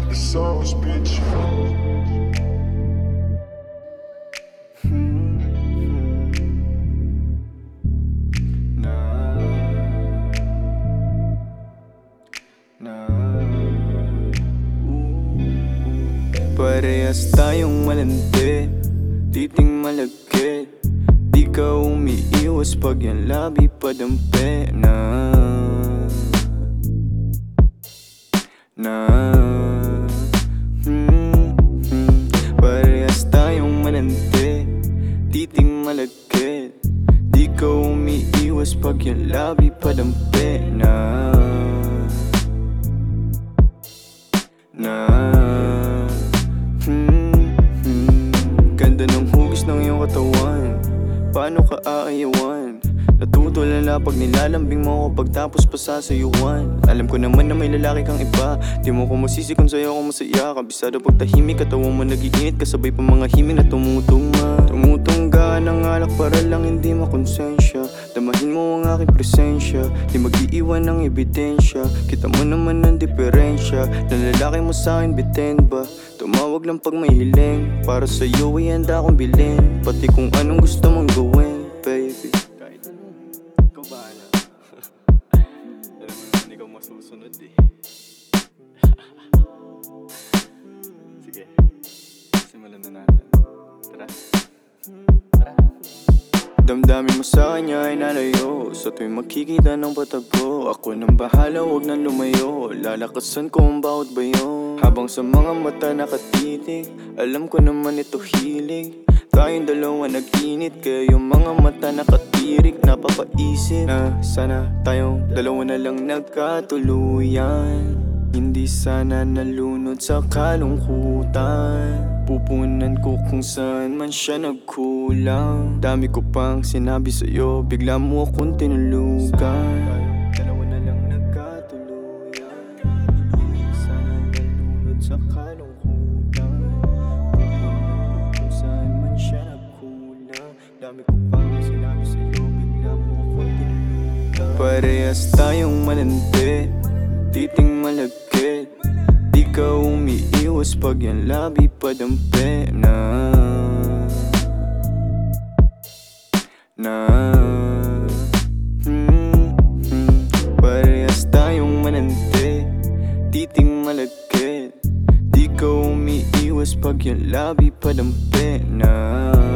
the sauce, bitch. Parehas tayong malandi Titing malagkit Di ka umiiwas pag yung labi padampi Na malandi Titing malagkit. Di ka umiiwas pag yung labi padampi na na. Hmm, hmm. Ganda ng hugis ng iyong katawan. Paano ka aayawan? Natutulala pag nilalambing mo ako pagtapos pa sasayuan Alam ko naman na may lalaki kang iba. Di mo ko masisi kung sa'yo ako masaya. Kabisado pag tahimik katawan mo nagiinit Kasabay pa mga himig na tumutungma. Tumutungga ng alak para lang hindi makonsensya. Damahin mo ang aking presensya. Di mag-iiwan ng ebidensya. Kita mo naman ang diferensya. Na lalaki mo sa'kin bitin ba? Tumawag lang pag may hiling. Para sa'yo ay handa akong bilhin. Pati kung anong gusto mong gawin, na natin Tara Tara Damdamin mo sa kanya ay nalayo. Sa tuwing makikita ng patago Ako nang bahala, huwag nang lumayo. Lalakasan ko ang bawat bayo. Habang sa mga mata nakatitig Alam ko naman ito hilig. Tayong dalawa nag-init Kaya yung mga mata nakatirik. Napapaisip na sana tayong dalawa na lang nagkatuluyan. Hindi sana nalunod sa kalungkutan Pupunan ko kung saan man siya nagkulang. Dami ko pang sinabi sa'yo Bigla mo akong tinulugan. Dalawa na lang nagkatuluyan. Saan man siya nagkulang. Dami ko pang sinabi sa'yo Bigla mo akong tinulugan. Parehas tayong malandi. Titing malagkit Di ka umiiwas pag yung labi padampi na Na. Hmm, hmm. Parehas tayong manandi Titing malagkit. Di ka umiiwas pag yung labi padampi na Na